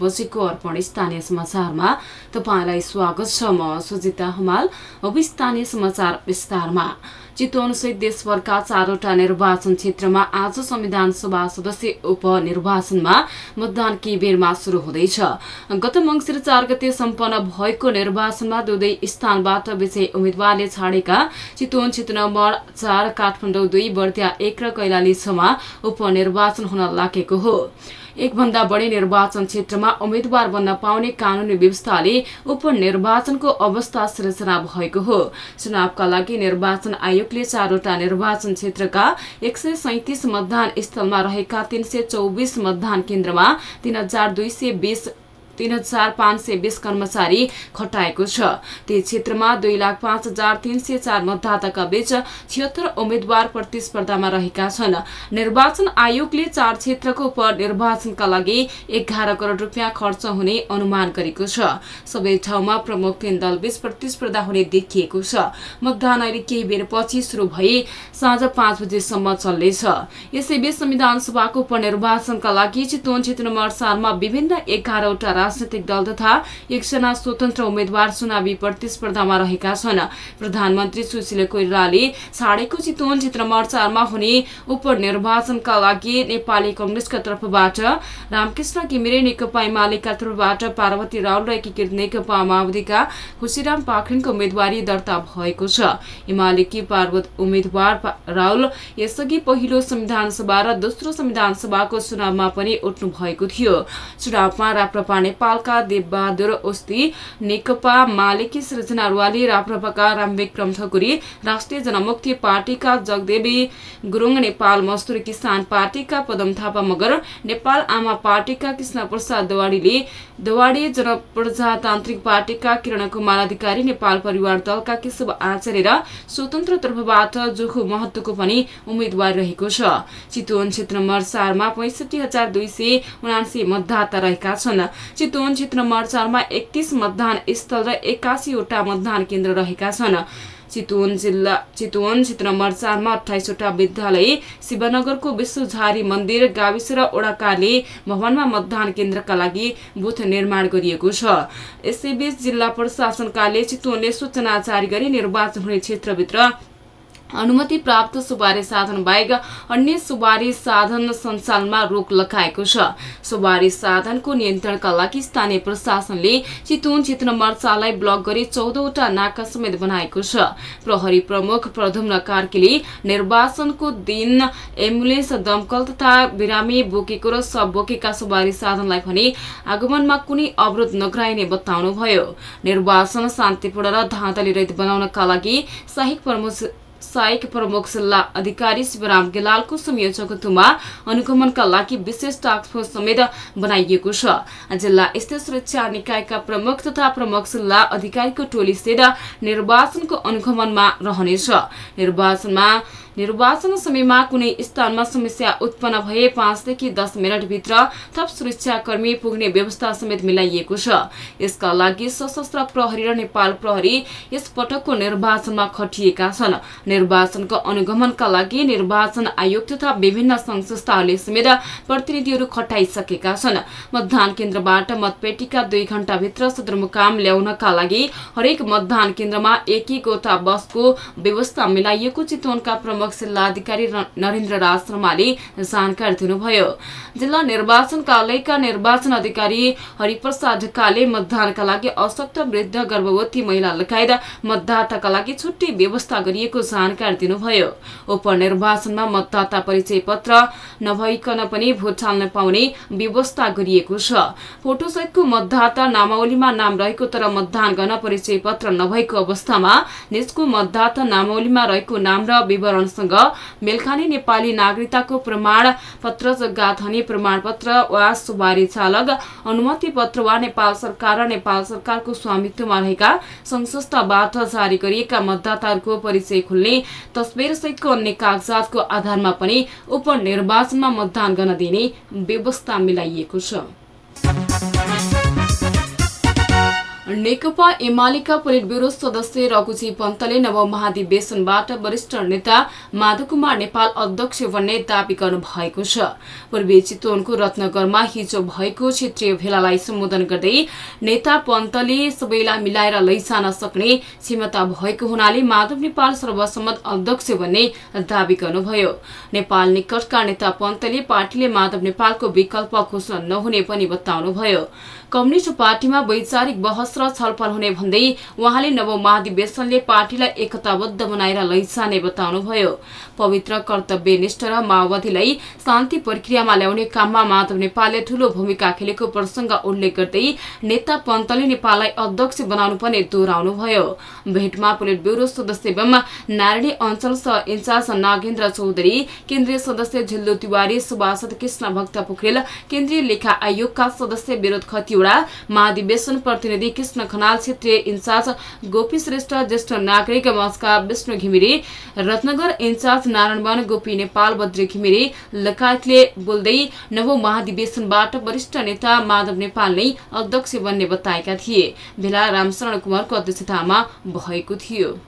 बजेको अर्पण स्थानीय समाचारमा तपाईँलाई स्वागत छ म सुजिता हमाल। अब स्थानीय समाचार विस्तारमा। चितवनसहित देशभरका चारवटा निर्वाचन क्षेत्रमा आज संविधान सभा सदस्य उपनिर्वाचनमा मतदान केही बेरमा शुरू हुँदैछ। गत मंगिर चार गते सम्पन्न भएको निर्वाचनमा दुवै स्थानबाट विजय उम्मेद्वारले छाडेका चितवन क्षेत्र नम्बर चार काठमाडौँ दुई बर्दिया एक र कैलाली छमा उपनिर्वाचन हुन लागेको हो। एक भन्दा बढी निर्वाचन क्षेत्रमा उम्मेद्वार बन्न पाउने कानूनी व्यवस्थाले उपनिर्वाचनको अवस्था सृजना भएको हो। चुनावका लागि निर्वाचन आयोगले चारवटा निर्वाचन क्षेत्रका एक सय सैतिस मतदान स्थलमा रहेका तीन सय चौबिस मतदान केन्द्रमा तीन हजार दुई सय बीस तीन हजार पाँच सय बीस कर्मचारी खटाएको छ। त्यही क्षेत्रमा दुई लाख पाँच हजार तीन सय चार मतदाताका बीच छिहत्तर उम्मेद्वार प्रतिस्पर्धामा रहेका छन्। निर्वाचन आयोगले चार क्षेत्रको उपनिर्वाचनका लागि एघार करोड़ रुपियाँ खर्च हुने अनुमान गरेको छ। सबै ठाउँमा प्रमुख तीन दल बीच प्रतिस्पर्धा हुने देखिएको छ। मतदान अहिले केही बेर पछि शुरू भई साँझ पाँच बजेसम्म चल्नेछ। यसैबीच संविधान सभाको उपनिर्वाचनका लागि चितवन क्षेत्र नम्बर चारमा विभिन्न एघारवटा राजनैतिक दल तथा एकजना स्वतन्त्र उम्मेद्वार चुनावी प्रतिस्पर्धामा रहेका छन्। प्रधानमन्त्री सुशील कोइरालाले छाडेको चितवन क्षेत्र चारमा हुने उपनिर्वाचनका लागि नेपाली कंग्रेसका तर्फबाट रामकृष्ण घिमिरे नेकपा एमालेका तर्फबाट पार्वती राउल र एकीकृत नेकपा माओवादीका खुशीराम पाखरिनको उम्मेद्वारी दर्ता भएको छ। एमालेकी पार्वत उम्मेद्वार राउल यसअघि पहिलो संविधान सभा र दोस्रो संविधान सभाको चुनावमा पनि उठ्नु भएको थियो। चुनावमा राप्रपा नेपालका देवबहादुर ओस्ती नेकपा मालेकी सृजना रुवाली राप्रपाका रामविक्रम ठकुरी राष्ट्रिय जनमुक्ति पार्टीका जगदेवी गुरुङ नेपाल मजदुर किसान पार्टीका पदम थापा मगर नेपाल आमा पार्टीका कृष्ण प्रसाद दवाडीले दवाडी जनप्रजातान्त्रिक पार्टीका किरण कुमार अधिकारी नेपाल परिवार दलका केशव आचार्य र स्वतन्त्र तर्फबाट जोखु महत्वको पनि उम्मेद्वार रहेको छ। चितवन क्षेत्र नम्बर चारमा पैसठी हजार दुई सय उनासी मतदाता रहेका छन्। चितवन क्षेत्र नम्बर चारमा एकतिस मतदान स्थल र एक्कासीवटा मतदान केन्द्र रहेका छन्। चितवन जिल्ला चितवन क्षेत्र नम्बर चारमा अठाइसवटा विद्यालय शिवनगरको विश्वझारी मन्दिर गाविस र ओडाकाले भवनमा मतदान केन्द्रका लागि बुथ निर्माण गरिएको छ। यसैबीच जिल्ला प्रशासनकाले चितवनले सूचना जारी गरी निर्वाचन हुने क्षेत्रभित्र अनुमति प्राप्त सुबारी साधन बाहेक अन्य सुबारी साधन सञ्चालनमा रोक लगाएको छ। सुबारी साधनको नियन्त्रणका लागि स्थानीय प्रशासनले चितवन क्षेत्र नम्बर चारलाई ब्लक गरी चौधवटा नाका समेत बनाएको छ। प्रहरी प्रमुख प्रधुम्न कार्कीले निर्वाचनको दिन एम्बुलेन्स दमकल तथा बिरामी बोकेको र सब बोकेका सुबारी साधनलाई भने आगमनमा कुनै अवरोध नगराइने बताउनुभयो। निर्वाचन शान्तिपूर्ण र धाँधली रहित बनाउनका लागि सहायक प्रमुख सहायक प्रमुख जिल्ला अधिकारी शिवराम गेलालको संयोजकत्वमा अनुगमनका लागि विशेष टास्क फोर्स समेत बनाइएको छ। जिल्ला स्थित सुरक्षा निकायका प्रमुख तथा प्रमुख जिल्ला अधिकारीको टोलीसित निर्वाचनको अनुगमनमा रहनेछ। निर्वाचनमा निर्वाचन समयमा कुनै स्थानमा समस्या उत्पन्न भए पाँचदेखि दस मिनटभित्र थप सुरक्षाकर्मी पुग्ने व्यवस्था समेत मिलाइएको छ। यसका लागि सशस्त्र प्रहरी र नेपाल प्रहरी यस पटकको निर्वाचनमा खटिएका छन्। निर्वाचनको अनुगमनका लागि निर्वाचन आयोग तथा विभिन्न संघ संस्थाहरूले समेत प्रतिनिधिहरू खटाइसकेका छन्। मतदान केन्द्रबाट मतपेटीका दुई घण्टाभित्र सदरमुकाम ल्याउनका लागि हरेक मतदान केन्द्रमा एक एकवटा बसको व्यवस्था मिलाइएको चितवनका जिल्लाधिकारी नरेन्द्र राज शर्माले जानकारी दिनुभयो। जिल्ला निर्वाचन कार्यालयका निर्वाचन अधिकारी हरिप्रसाद ढकालले मतदानका लागि अशक्त वृद्ध गर्भवती महिला लगायत मतदाताका लागि छुट्टै व्यवस्था गरिएको जानकारी दिनुभयो। उपनिर्वाचनमा मतदाता परिचय पत्र नभइकन पनि भोट हाल्न पाउने व्यवस्था गरिएको छ। फोटोसहितको मतदाता नामावलीमा नाम रहेको तर मतदान गर्न परिचय पत्र नभएको अवस्थामा निजको मतदाता नामावलीमा रहेको नाम र विवरणसँग मेलखानी नेपाली नागरिकताको प्रमाण पत्र जग्गा धनी प्रमाण पत्र वा सुबारी चालक अनुमति पत्र वा नेपाल सरकार र नेपाल सरकारको स्वामित्वमा रहेका संस्थाबाट जारी गरिएका मतदाताहरूको परिचय खुल्ने तस्बिर सहितको अन्य कागजातको आधारमा पनि उपनिर्वाचनमा मतदान गर्न दिने व्यवस्था मिलाइएको छ। नेकपा एमालेका पोलिट ब्युरो सदस्य रघुजी पन्तले नव महाधिवेशनबाट वरिष्ठ नेता माधव कुमार नेपाल अध्यक्ष बन्ने दावी गर्नु भएको छ। पूर्वी चितवनको रत्नगरमा हिजो भएको क्षेत्रीय भेलालाई सम्बोधन गर्दै नेता पन्तले सबैलाई मिलाएर लैजान सक्ने क्षमता भएको हुनाले माधव नेपाल सर्वसम्मत अध्यक्ष बन्ने दावी गर्नुभयो। नेपाल निकटका नेता पन्तले पार्टीले माधव नेपालको विकल्प घोषणा नहुने पनि बताउनुभयो। कम्युनिष्ट पार्टीमा वैचारिक बहस र छलफल हुने भन्दै उहाँले नव महाधिवेशनले पार्टीलाई एकताबद्ध बनाएर लैजाने बताउनुभयो। पवित्र कर्तव्यनिष्ठ र माओवादीलाई शान्ति प्रक्रियामा ल्याउने काममा माधव नेपालले ठूलो भूमिका खेलेको प्रसंग उल्लेख गर्दै नेता पन्तले नेपाललाई अध्यक्ष बनाउनु पर्ने दोहोऱ्याउनुभयो। भेटमा पोलिट ब्यूरो सदस्य एवं नारायणी अञ्चल सह इन्चार्ज नागेन्द्र चौधरी केन्द्रीय सदस्य झिल्लो तिवारी सुभाषद कृष्ण भक्त पोखरेल केन्द्रीय लेखा आयोगका सदस्य विरोध खतिवड़ा महाधिवेशन प्रतिनिधि कृष्ण खनाल क्षेत्रीय इन्चार्ज गोपी श्रेष्ठ ज्येष्ठ नागरिक मस्का विष्णु घिमिरे रत्नगर इन्चार्ज नारायण गोपी नेपाल बद्री घिमिरे लगायतले बोल्दै नवौं महाधिवेशनबाट वरिष्ठ नेता माधव नेपाल नै अध्यक्ष बन्ने बताएका थिए। भेला रामशरण कुमारको अध्यक्षतामा भएको थियो।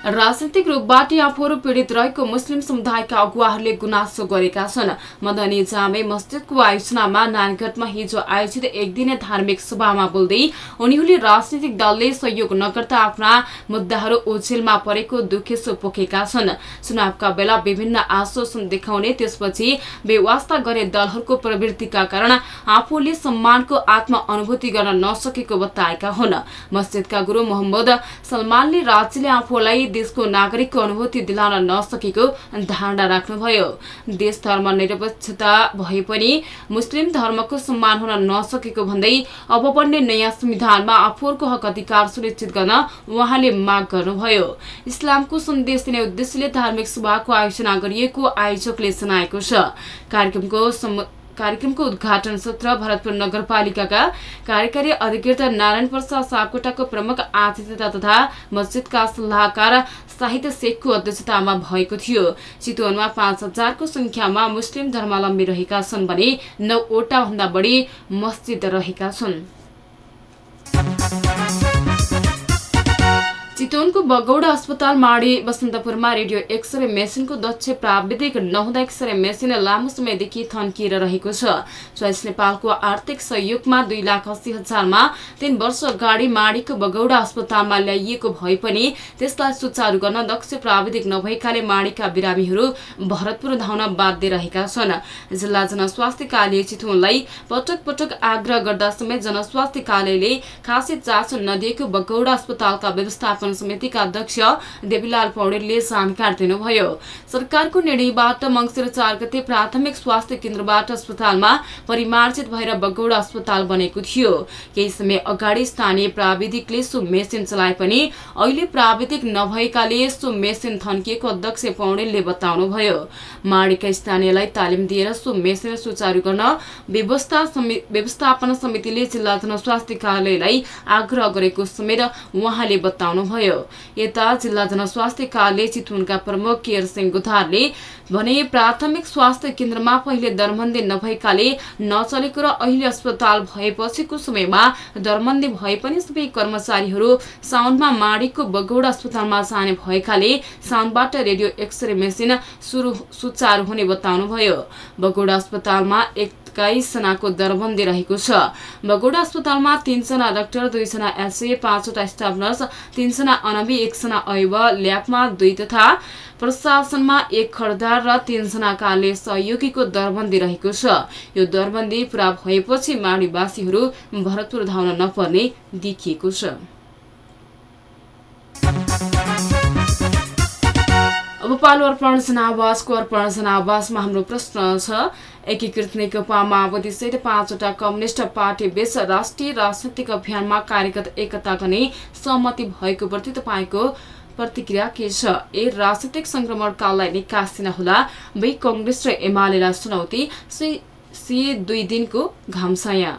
राजनैतिक रूपबाट आफूहरू पीड़ित रहेको मुस्लिम समुदायका अगुवाहरूले गुनासो गरेका छन्। मदनी जामे मस्जिदको आयोजनामा नानगढमा हिजो आयोजित एक दिने धार्मिक सभामा बोल्दै उनीहरूले राजनैतिक दलले सहयोग नगर्दा आफ्ना मुद्दाहरू ओझेलमा परेको दुखेसो पोखेका छन्। चुनावका बेला विभिन्न आश्वासन देखाउने त्यसपछि व्यवस्था गर्ने दलहरूको प्रवृत्तिका कारण आफूले सम्मानको आत्म अनुभूति गर्न नसकेको बताएका हुन्। मस्जिदका गुरू मोहम्मद सलमानले राज्यले आफूलाई देशको नागरिकको अनुभूति दिलाउन नसकेको धारणा राख्नुभयो। देश धर्म निरपेक्षता भए पनि मुस्लिम धर्मको सम्मान हुन नसकेको भन्दै अब बन्ने नयाँ संविधानमा आफूहरूको हक अधिकार सुनिश्चित गर्न उहाँले माग गर्नुभयो। इस्लामको सन्देश दिने उद्देश्यले धार्मिक सभाको आयोजना गरिएको आयोजकले जनाएको छ। कार्यक्रमको कार्यक्रमको उद्घाटन सत्र भरतपुर नगरपालिकाका कार्यकारी अधिकृत नारायण प्रसाद सापकोटाको प्रमुख आतिथ्यता तथा मस्जिदका सल्लाहकार साहित्य शेखको अध्यक्षतामा भएको थियो। चितवनमा पाँच हजारको संख्यामा मुस्लिम धर्मावलम्बी रहेका छन् भने नौवटा भन्दा बढी मस्जिद रहेका छन्। चितवनको बगौडा अस्पताल माडी बसन्तपुरमा रेडियो एक्सरे मेसिनको दक्ष प्राविधिक नहुँदा एक्सरे मेसिन लामो समयदेखि थन्किएर रहेको छ चोइस नेपालको आर्थिक सहयोगमा दुई लाख अस्सी हजारमा तीन वर्ष अगाडि माडीको बगौडा अस्पतालमा ल्याइएको भए पनि त्यसलाई सुचारू गर्न दक्ष प्राविधिक नभएकाले माडीका बिरामीहरू भरतपुर धाउन बाध्य रहेका छन् जिल्ला जनस्वास्थ्य कार्यालय चितवनलाई पटक पटक आग्रह गर्दा समेत जनस्वास्थ्य कार्यालयले खासै चासो नदिएको बगौडा अस्पतालका व्यवस्थापन समितिका अध्यक्ष देवीलाल पौडेलले जानकारी दिनुभयो सरकारको निर्णयबाट मंगिर चार गते प्राथमिक स्वास्थ्य केन्द्रबाट अस्पतालमा परिमार्जित भएर बगौडा अस्पताल बनेको थियो। केही समय अगाडि स्थानीय प्राविधिकले सो मेसिन चलाए पनि अहिले प्राविधिक नभएकाले सो मेसिन थन्किएको अध्यक्ष पौडेलले बताउनुभयो माडीका स्थानीयलाई तालिम दिएर सो मेसिन सुचारू गर्न व्यवस्थापन समितिले जिल्ला जनस्वास्थ्य कार्यालयलाई आग्रह गरेको समेत उहाँले बताउनुभयो यता जिल्ला जनस्वास्थ्य कार्यालय चितवनका प्रमुख केयर सिंह गुथारले भने प्राथमिक स्वास्थ्य केन्द्रमा पहिले दरबन्दी नभएकाले नचलेको र अहिले अस्पताल भएपछिको समयमा दरबन्दी भए पनि सबै कर्मचारीहरू साउनमा माडीको बगौडा अस्पतालमा जाने भएकाले साउनबाट रेडियो एक्सरे मेसिन सुचारू हुने बताउनुभयो। बगौडा अस्पतालमा एक एक्काइसजनाको दरबन्दी रहेको छ। बगोडा अस्पतालमा तीनजना डाक्टर दुईजना एसए पाँचवटा स्टाफ नर्स तीनजना अनबी एकजना अयब ल्याबमा दुई तथा प्रशासनमा एक खडदार र तीनजना काले सहयोगीको दरबन्दी रहेको छ। यो दरबन्दी पूरा भएपछि माडीवासीहरू भरतपुर धाउन नपर्ने देखिएको छ। अब पालो अर्पण जनावासको अर्पण जनावासमा हाम्रो प्रश्न छ। एकीकृत नेकपा माओवादी सहित पाँचवटा कम्युनिष्ट पार्टी बीच राष्ट्रिय राजनैतिक अभियानमा कार्यगत एकता गर्ने सहमति भएको प्रति तपाईँको प्रतिक्रिया के छ? ए राजनैतिक संक्रमणकाललाई निकास होला। बे कंग्रेस र एमालेलाई चुनौती। सी दुई दिनको घामसाया।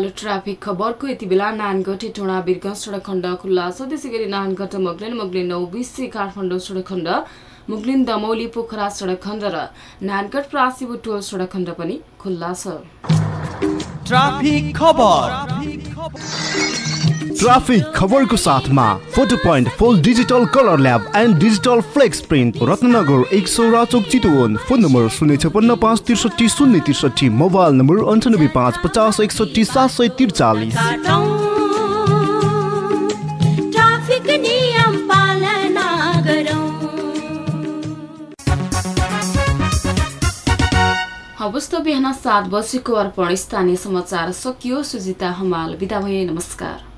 पालो ट्राफिक खबरको यति बेला नानगढ टोडा बिरगंज सडक खण्ड खुल्ला छ त्यसै गरी नानगढ मुगलिन मुगलिन नौ बिसी काठमाडौँ सडक खण्ड मुगलिन दमौली पोखरा सडक खण्ड र नानगढ प्रासी बुटोल सडक खण्ड पनि खुल्ला छ। ट्राफिक खबर ट्राफिक खबरको साथमा फोटो पोइन्ट फोल digital colour lab and digital flex print Ratnanagar एक सौ चितवन। फोन नम्बर शून्य छपन्न पाँच त्रिसठी शून्य त्रिसठी मोबाइल नम्बर अन्ठानब्बे पाँच पचास एकसठी सात सय त्रिचालिस। हवस् त बिहान सात बजेको अर्पण स्थानीय समाचार सकियो। सुजिता हमाल बिदा भए नमस्कार।